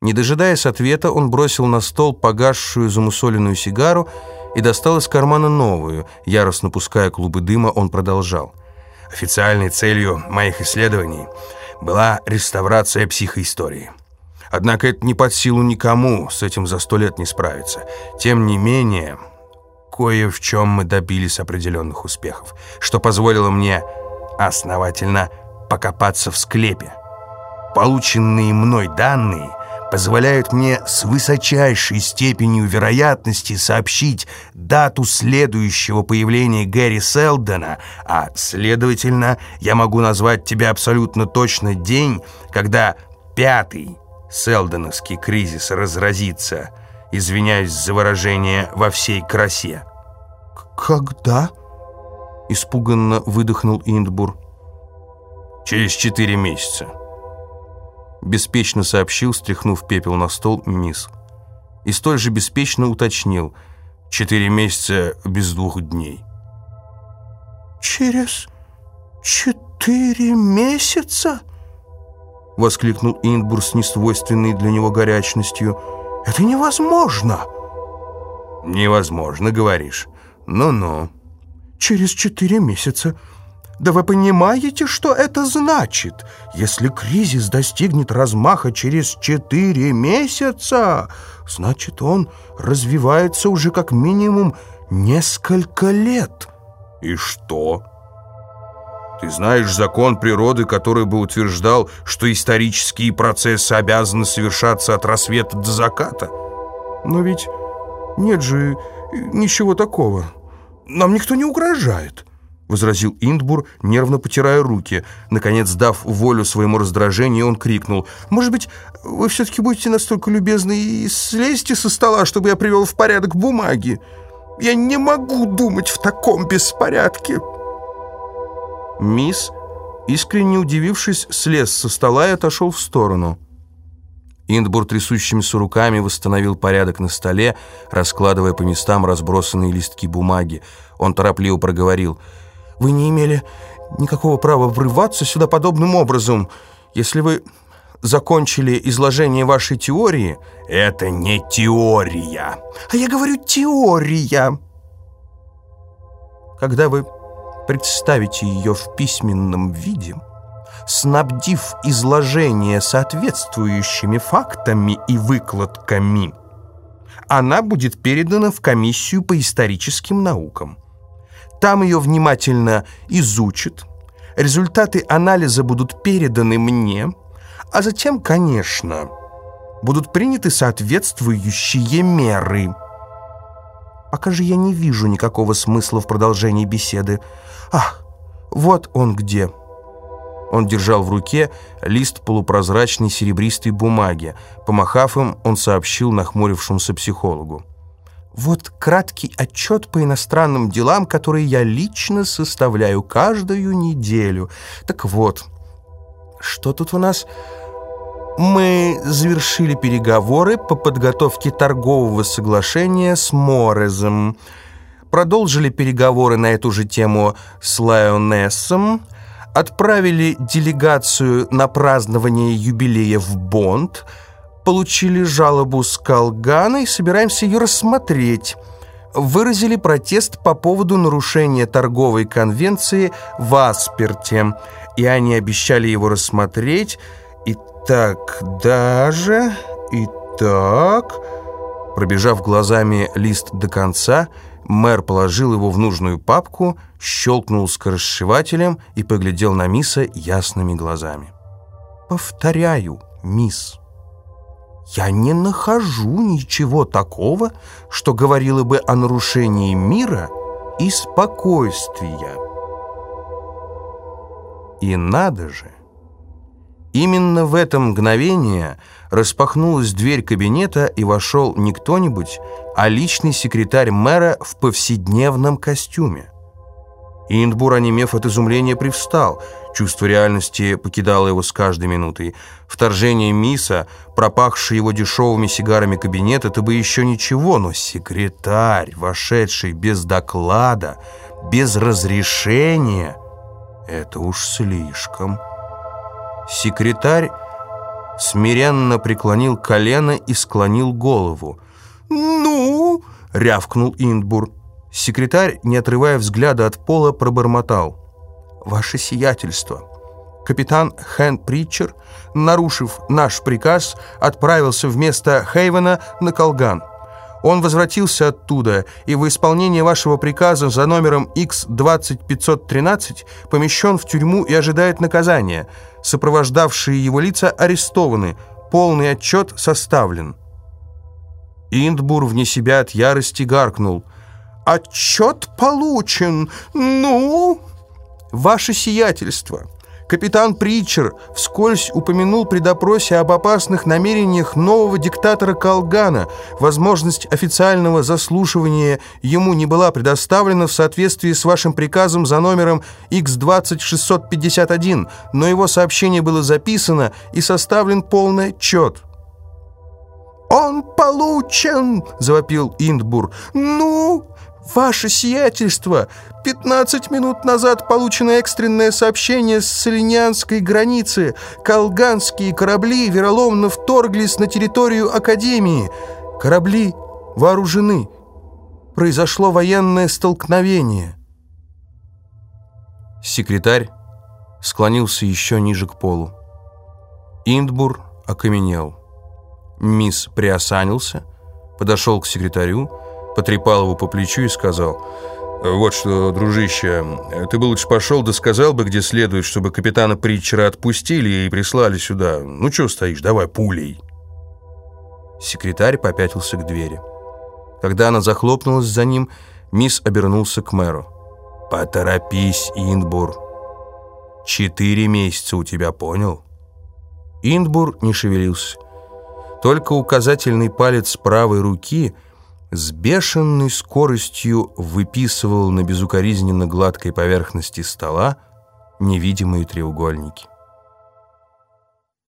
Не дожидаясь ответа, он бросил на стол погасшую замусоленную сигару и достал из кармана новую. Яростно пуская клубы дыма, он продолжал. «Официальной целью моих исследований была реставрация психоистории. Однако это не под силу никому, с этим за сто лет не справиться. Тем не менее, кое в чем мы добились определенных успехов, что позволило мне основательно покопаться в склепе. Полученные мной данные позволяют мне с высочайшей степенью вероятности сообщить дату следующего появления Гэри Селдона, а, следовательно, я могу назвать тебе абсолютно точно день, когда пятый Селдоновский кризис разразится, извиняюсь за выражение во всей красе. «Когда?» — испуганно выдохнул Индбур. «Через четыре месяца». Беспечно сообщил, стряхнув пепел на стол, мисс. И столь же беспечно уточнил. «Четыре месяца без двух дней». «Через четыре месяца?» Воскликнул Ингбур с несвойственной для него горячностью. «Это невозможно!» «Невозможно, говоришь? Ну-ну». «Через четыре месяца да вы понимаете, что это значит? Если кризис достигнет размаха через четыре месяца, значит, он развивается уже как минимум несколько лет. И что? Ты знаешь закон природы, который бы утверждал, что исторические процессы обязаны совершаться от рассвета до заката? Но ведь нет же ничего такого. Нам никто не угрожает. — возразил Индбур, нервно потирая руки. Наконец, дав волю своему раздражению, он крикнул. «Может быть, вы все-таки будете настолько любезны и слезьте со стола, чтобы я привел в порядок бумаги? Я не могу думать в таком беспорядке!» Мисс, искренне удивившись, слез со стола и отошел в сторону. Индбур трясущимися руками восстановил порядок на столе, раскладывая по местам разбросанные листки бумаги. Он торопливо проговорил — вы не имели никакого права врываться сюда подобным образом. Если вы закончили изложение вашей теории...» «Это не теория!» «А я говорю теория!» «Когда вы представите ее в письменном виде...» снабдив изложение соответствующими фактами и выкладками, она будет передана в комиссию по историческим наукам. Там ее внимательно изучат. Результаты анализа будут переданы мне, а затем, конечно, будут приняты соответствующие меры. Пока же я не вижу никакого смысла в продолжении беседы. Ах, вот он где. Он держал в руке лист полупрозрачной серебристой бумаги. Помахав им, он сообщил нахмурившемуся психологу. Вот краткий отчет по иностранным делам, который я лично составляю каждую неделю. Так вот, что тут у нас? Мы завершили переговоры по подготовке торгового соглашения с Морезом. Продолжили переговоры на эту же тему с Лайонессом. Отправили делегацию на празднование юбилея в Бонд – получили жалобу с Калгана и собираемся ее рассмотреть. Выразили протест по поводу нарушения торговой конвенции в Асперте, и они обещали его рассмотреть. И так даже, и так... Пробежав глазами лист до конца, мэр положил его в нужную папку, щелкнул скоросшивателем и поглядел на мисса ясными глазами. «Повторяю, мисс». Я не нахожу ничего такого, что говорило бы о нарушении мира и спокойствия. И надо же! Именно в это мгновение распахнулась дверь кабинета и вошел не кто-нибудь, а личный секретарь мэра в повседневном костюме. Индбур, онемев от изумления, привстал. Чувство реальности покидало его с каждой минутой. Вторжение Миса, пропахший его дешевыми сигарами кабинет, это бы еще ничего, но секретарь, вошедший без доклада, без разрешения, это уж слишком. Секретарь смиренно преклонил колено и склонил голову. «Ну?» — рявкнул Индбур. Секретарь, не отрывая взгляда от пола, пробормотал. «Ваше сиятельство!» Капитан Хэн Притчер, нарушив наш приказ, отправился вместо Хейвена на Колган. Он возвратился оттуда и в исполнение вашего приказа за номером X20513 помещен в тюрьму и ожидает наказания. Сопровождавшие его лица арестованы. Полный отчет составлен. Индбур вне себя от ярости гаркнул. «Отчет получен! Ну?» «Ваше сиятельство!» Капитан Притчер вскользь упомянул при допросе об опасных намерениях нового диктатора Колгана. Возможность официального заслушивания ему не была предоставлена в соответствии с вашим приказом за номером X20651, но его сообщение было записано и составлен полный отчет. «Он получен!» — завопил Индбур. «Ну, ваше сиятельство! 15 минут назад получено экстренное сообщение с Солинянской границы. Колганские корабли вероломно вторглись на территорию Академии. Корабли вооружены. Произошло военное столкновение». Секретарь склонился еще ниже к полу. Индбур окаменел. Мисс приосанился, подошел к секретарю, потрепал его по плечу и сказал, «Вот что, дружище, ты бы лучше пошел да сказал бы, где следует, чтобы капитана Притчера отпустили и прислали сюда. Ну, что стоишь, давай пулей». Секретарь попятился к двери. Когда она захлопнулась за ним, мисс обернулся к мэру. «Поторопись, Индбур. Четыре месяца у тебя, понял?» Индбур не шевелился. Только указательный палец правой руки с бешеной скоростью выписывал на безукоризненно гладкой поверхности стола невидимые треугольники.